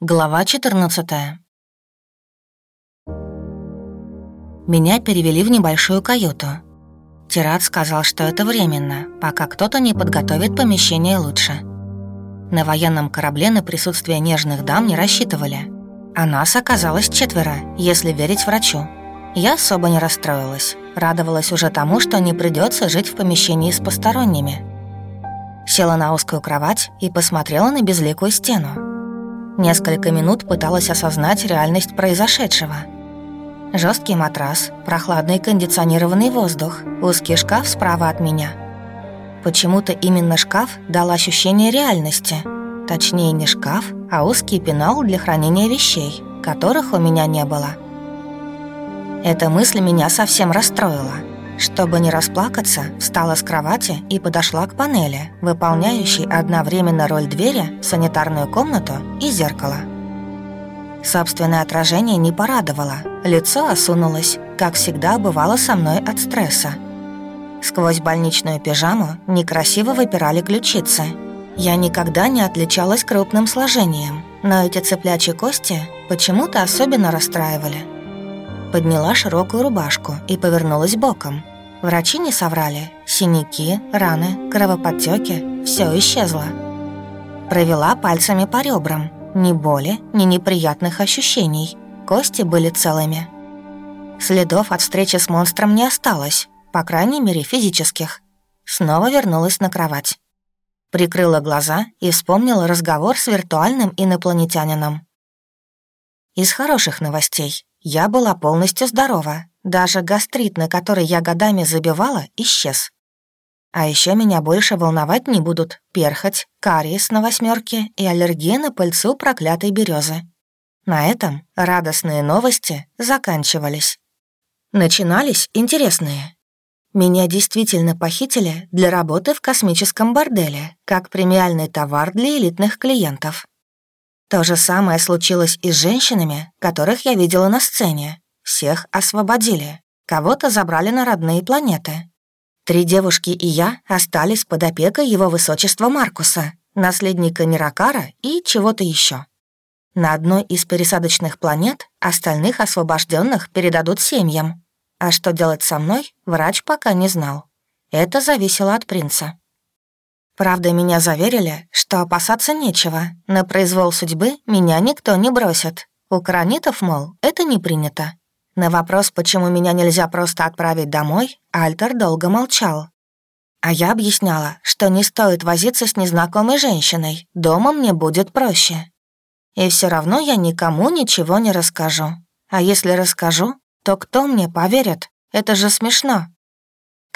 Глава 14 Меня перевели в небольшую каюту. Тират сказал, что это временно, пока кто-то не подготовит помещение лучше. На военном корабле на присутствие нежных дам не рассчитывали. А нас оказалось четверо, если верить врачу. Я особо не расстроилась, радовалась уже тому, что не придется жить в помещении с посторонними. Села на узкую кровать и посмотрела на безликую стену. Несколько минут пыталась осознать реальность произошедшего. Жесткий матрас, прохладный кондиционированный воздух, узкий шкаф справа от меня. Почему-то именно шкаф дал ощущение реальности. Точнее, не шкаф, а узкий пенал для хранения вещей, которых у меня не было. Эта мысль меня совсем расстроила. Чтобы не расплакаться, встала с кровати и подошла к панели, выполняющей одновременно роль двери, санитарную комнату и зеркало. Собственное отражение не порадовало, лицо осунулось, как всегда бывало со мной от стресса. Сквозь больничную пижаму некрасиво выпирали ключицы. Я никогда не отличалась крупным сложением, но эти цыплячьи кости почему-то особенно расстраивали – подняла широкую рубашку и повернулась боком. Врачи не соврали. Синяки, раны, кровоподтеки — все исчезло. Провела пальцами по ребрам. Ни боли, ни неприятных ощущений. Кости были целыми. Следов от встречи с монстром не осталось, по крайней мере, физических. Снова вернулась на кровать. Прикрыла глаза и вспомнила разговор с виртуальным инопланетянином. Из хороших новостей. Я была полностью здорова. Даже гастрит, на который я годами забивала, исчез. А еще меня больше волновать не будут перхоть, кариес на восьмерке и аллергия на пыльцу проклятой березы. На этом радостные новости заканчивались. Начинались интересные. Меня действительно похитили для работы в космическом борделе, как премиальный товар для элитных клиентов. То же самое случилось и с женщинами, которых я видела на сцене. Всех освободили, кого-то забрали на родные планеты. Три девушки и я остались под опекой его высочества Маркуса, наследника Миракара и чего-то еще. На одной из пересадочных планет остальных освобожденных передадут семьям. А что делать со мной, врач пока не знал. Это зависело от принца. Правда, меня заверили, что опасаться нечего. На произвол судьбы меня никто не бросит. У каранитов, мол, это не принято. На вопрос, почему меня нельзя просто отправить домой, Альтер долго молчал. А я объясняла, что не стоит возиться с незнакомой женщиной, дома мне будет проще. И все равно я никому ничего не расскажу. А если расскажу, то кто мне поверит? Это же смешно.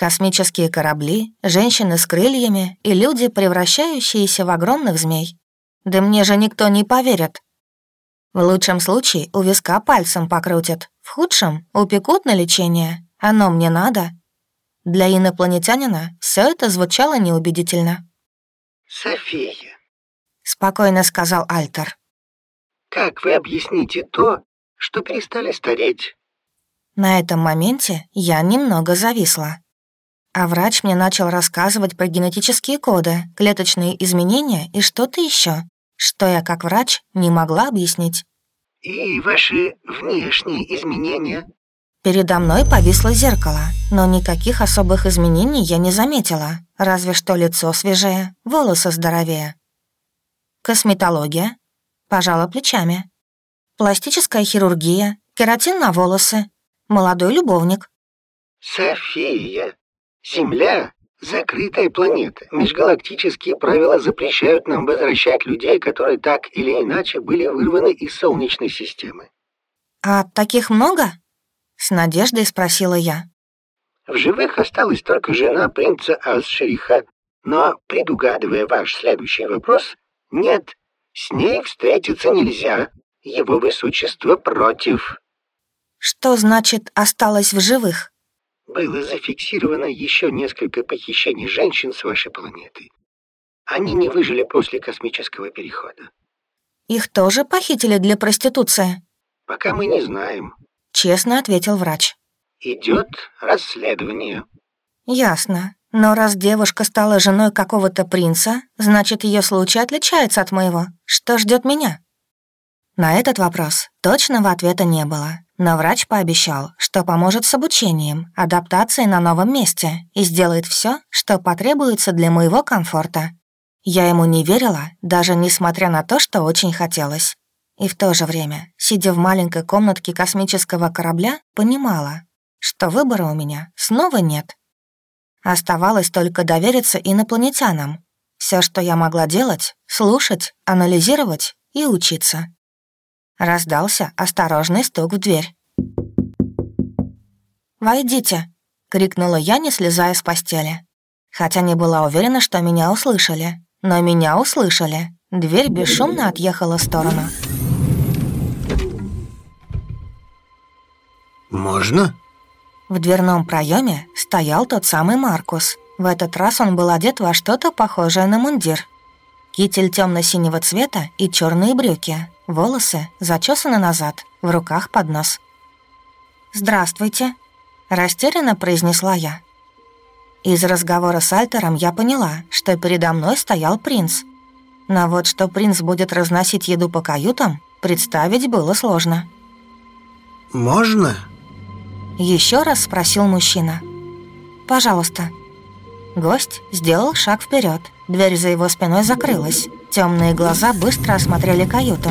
Космические корабли, женщины с крыльями и люди, превращающиеся в огромных змей. Да мне же никто не поверит. В лучшем случае у виска пальцем покрутят, в худшем — упекут на лечение. Оно мне надо. Для инопланетянина все это звучало неубедительно. «София», — спокойно сказал Альтер. «Как вы объясните то, что перестали стареть?» На этом моменте я немного зависла. А врач мне начал рассказывать про генетические коды, клеточные изменения и что-то еще, что я как врач не могла объяснить. «И ваши внешние изменения?» Передо мной повисло зеркало, но никаких особых изменений я не заметила, разве что лицо свежее, волосы здоровее. Косметология. Пожала плечами. Пластическая хирургия, кератин на волосы, молодой любовник. «София, Земля — закрытая планета. Межгалактические правила запрещают нам возвращать людей, которые так или иначе были вырваны из Солнечной системы. «А таких много?» — с надеждой спросила я. В живых осталась только жена принца Асшериха, но, предугадывая ваш следующий вопрос, нет, с ней встретиться нельзя. Его высочество против. Что значит «осталось в живых»? Было зафиксировано еще несколько похищений женщин с вашей планеты. Они не выжили после космического перехода. Их тоже похитили для проституции? Пока мы не знаем. Честно ответил врач. Идет расследование. Ясно. Но раз девушка стала женой какого-то принца, значит, ее случай отличается от моего. Что ждет меня? На этот вопрос точного ответа не было, но врач пообещал, что поможет с обучением, адаптацией на новом месте и сделает все, что потребуется для моего комфорта. Я ему не верила, даже несмотря на то, что очень хотелось. И в то же время, сидя в маленькой комнатке космического корабля, понимала, что выбора у меня снова нет. Оставалось только довериться инопланетянам. Все, что я могла делать — слушать, анализировать и учиться. Раздался осторожный стук в дверь. «Войдите!» — крикнула я, не слезая с постели. Хотя не была уверена, что меня услышали. Но меня услышали. Дверь бесшумно отъехала в сторону. «Можно?» В дверном проеме стоял тот самый Маркус. В этот раз он был одет во что-то похожее на мундир. Китель темно-синего цвета и черные брюки. Волосы зачесаны назад, в руках поднос. «Здравствуйте», — растерянно произнесла я. Из разговора с Альтером я поняла, что передо мной стоял принц. Но вот что принц будет разносить еду по каютам, представить было сложно. «Можно?» Еще раз спросил мужчина. «Пожалуйста». Гость сделал шаг вперед. Дверь за его спиной закрылась. Темные глаза быстро осмотрели каюту.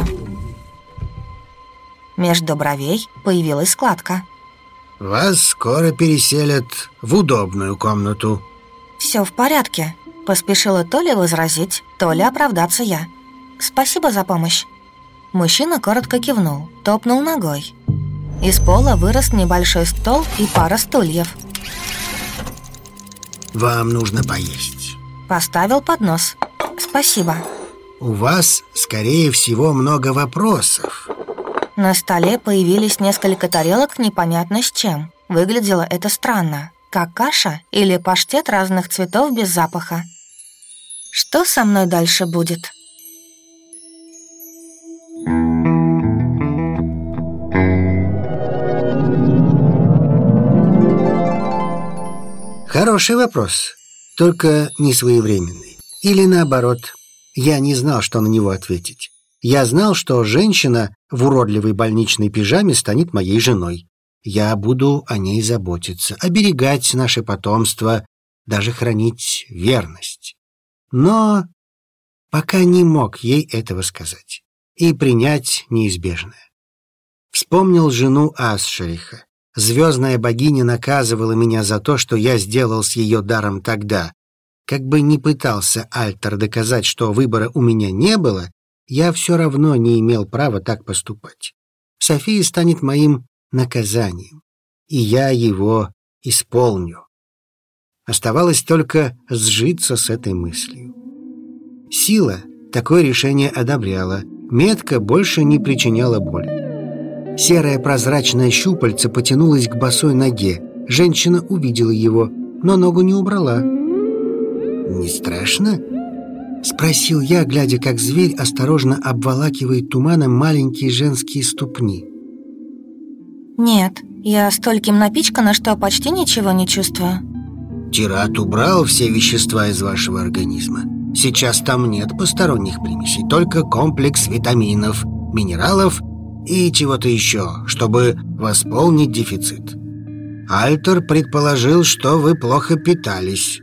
Между бровей появилась складка. «Вас скоро переселят в удобную комнату». Все в порядке», — поспешила то ли возразить, то ли оправдаться я. «Спасибо за помощь». Мужчина коротко кивнул, топнул ногой. Из пола вырос небольшой стол и пара стульев. «Вам нужно поесть». Поставил поднос. «Спасибо». «У вас, скорее всего, много вопросов». На столе появились несколько тарелок непонятно с чем. Выглядело это странно, как каша или паштет разных цветов без запаха. Что со мной дальше будет? Хороший вопрос, только не своевременный. Или наоборот, я не знал, что на него ответить. Я знал, что женщина в уродливой больничной пижаме станет моей женой. Я буду о ней заботиться, оберегать наше потомство, даже хранить верность. Но пока не мог ей этого сказать и принять неизбежное. Вспомнил жену Асшериха. Звездная богиня наказывала меня за то, что я сделал с ее даром тогда. Как бы ни пытался Альтер доказать, что выбора у меня не было, я все равно не имел права так поступать. София станет моим наказанием, и я его исполню. Оставалось только сжиться с этой мыслью. Сила такое решение одобряла, метка больше не причиняла боли. Серая прозрачная щупальце потянулась к босой ноге. Женщина увидела его, но ногу не убрала. «Не страшно?» Спросил я, глядя, как зверь осторожно обволакивает туманом маленькие женские ступни. Нет, я стольким напичкана, что почти ничего не чувствую. Тират убрал все вещества из вашего организма. Сейчас там нет посторонних примесей, только комплекс витаминов, минералов и чего-то еще, чтобы восполнить дефицит. Альтер предположил, что вы плохо питались.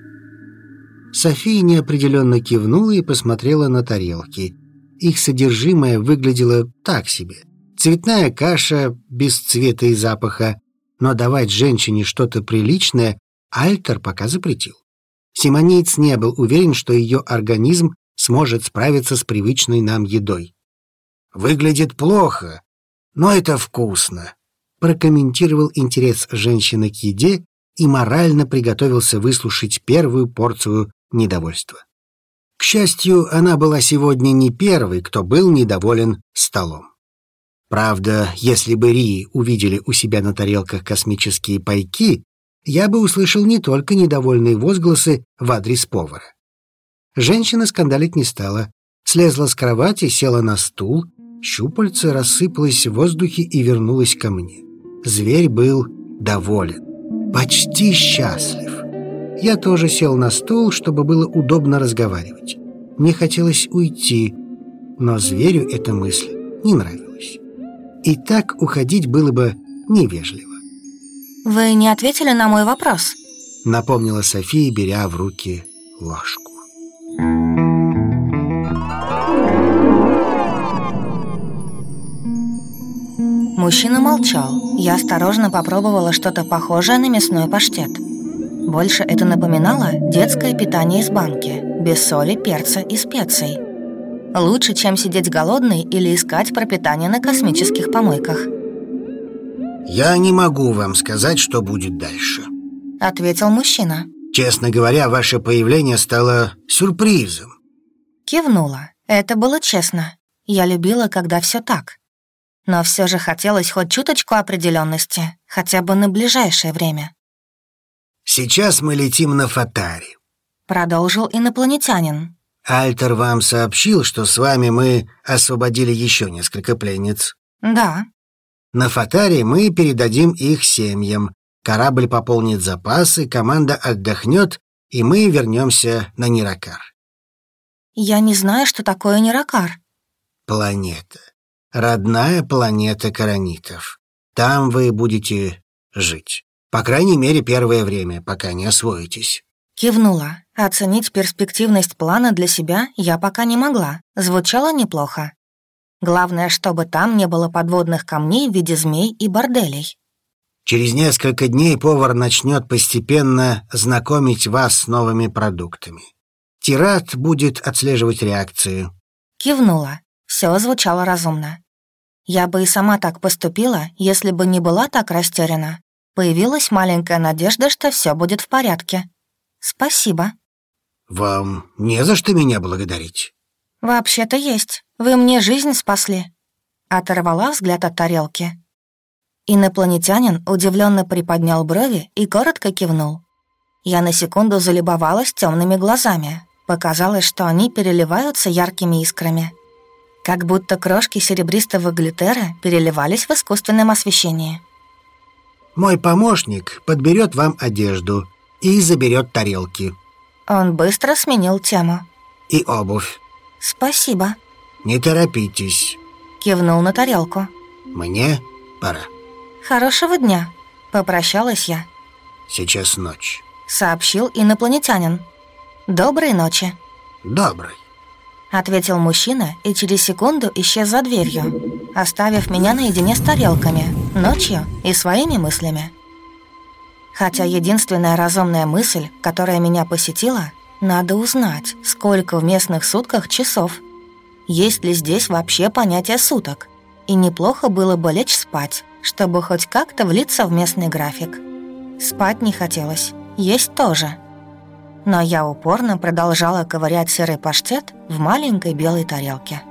София неопределенно кивнула и посмотрела на тарелки. Их содержимое выглядело так себе. Цветная каша без цвета и запаха, но давать женщине что-то приличное Альтер пока запретил. Симонеец не был уверен, что ее организм сможет справиться с привычной нам едой. «Выглядит плохо, но это вкусно», прокомментировал интерес женщины к еде и морально приготовился выслушать первую порцию недовольства. К счастью, она была сегодня не первой, кто был недоволен столом. Правда, если бы Рии увидели у себя на тарелках космические пайки, я бы услышал не только недовольные возгласы в адрес повара. Женщина скандалить не стала, слезла с кровати, села на стул, щупальце рассыпалось в воздухе и вернулась ко мне. Зверь был доволен, почти счастлив. Я тоже сел на стул, чтобы было удобно разговаривать. Мне хотелось уйти, но зверю эта мысль не нравилось. И так уходить было бы невежливо. «Вы не ответили на мой вопрос?» Напомнила София, беря в руки ложку. Мужчина молчал. Я осторожно попробовала что-то похожее на мясной паштет. Больше это напоминало детское питание из банки, без соли, перца и специй. Лучше, чем сидеть голодный или искать пропитание на космических помойках. «Я не могу вам сказать, что будет дальше», — ответил мужчина. «Честно говоря, ваше появление стало сюрпризом». Кивнула. Это было честно. Я любила, когда все так. Но все же хотелось хоть чуточку определенности, хотя бы на ближайшее время. «Сейчас мы летим на Фатари», — продолжил инопланетянин. «Альтер вам сообщил, что с вами мы освободили еще несколько пленниц?» «Да». «На Фатаре мы передадим их семьям. Корабль пополнит запасы, команда отдохнет, и мы вернемся на Ниракар». «Я не знаю, что такое Ниракар». «Планета. Родная планета Коронитов. Там вы будете жить». По крайней мере, первое время, пока не освоитесь». Кивнула. Оценить перспективность плана для себя я пока не могла. Звучало неплохо. Главное, чтобы там не было подводных камней в виде змей и борделей. Через несколько дней повар начнет постепенно знакомить вас с новыми продуктами. Тират будет отслеживать реакцию. Кивнула. Все звучало разумно. Я бы и сама так поступила, если бы не была так растеряна. Появилась маленькая надежда, что все будет в порядке. Спасибо. Вам не за что меня благодарить. Вообще-то есть. Вы мне жизнь спасли. Оторвала взгляд от тарелки. Инопланетянин удивленно приподнял брови и коротко кивнул. Я на секунду залюбовалась темными глазами. Показалось, что они переливаются яркими искрами. Как будто крошки серебристого глитера переливались в искусственном освещении. Мой помощник подберет вам одежду и заберет тарелки. Он быстро сменил тему. И обувь. Спасибо. Не торопитесь. Кивнул на тарелку. Мне пора. Хорошего дня. Попрощалась я. Сейчас ночь. Сообщил инопланетянин. Доброй ночи. Доброй. Ответил мужчина и через секунду исчез за дверью, оставив меня наедине с тарелками, ночью и своими мыслями. Хотя единственная разумная мысль, которая меня посетила, надо узнать, сколько в местных сутках часов. Есть ли здесь вообще понятие суток? И неплохо было бы лечь спать, чтобы хоть как-то влиться в местный график. Спать не хотелось, есть тоже – но я упорно продолжала ковырять серый паштет в маленькой белой тарелке.